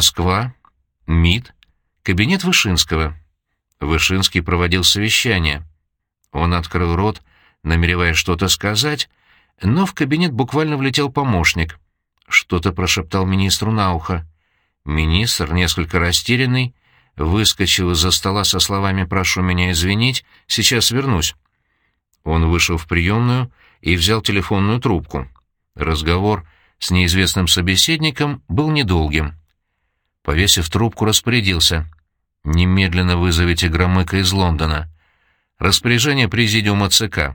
Москва. МИД. Кабинет Вышинского. Вышинский проводил совещание. Он открыл рот, намереваясь что-то сказать, но в кабинет буквально влетел помощник. Что-то прошептал министру на ухо. Министр, несколько растерянный, выскочил из-за стола со словами «прошу меня извинить, сейчас вернусь». Он вышел в приемную и взял телефонную трубку. Разговор с неизвестным собеседником был недолгим. Повесив трубку, распорядился. «Немедленно вызовите Громыка из Лондона. Распоряжение президиума ЦК.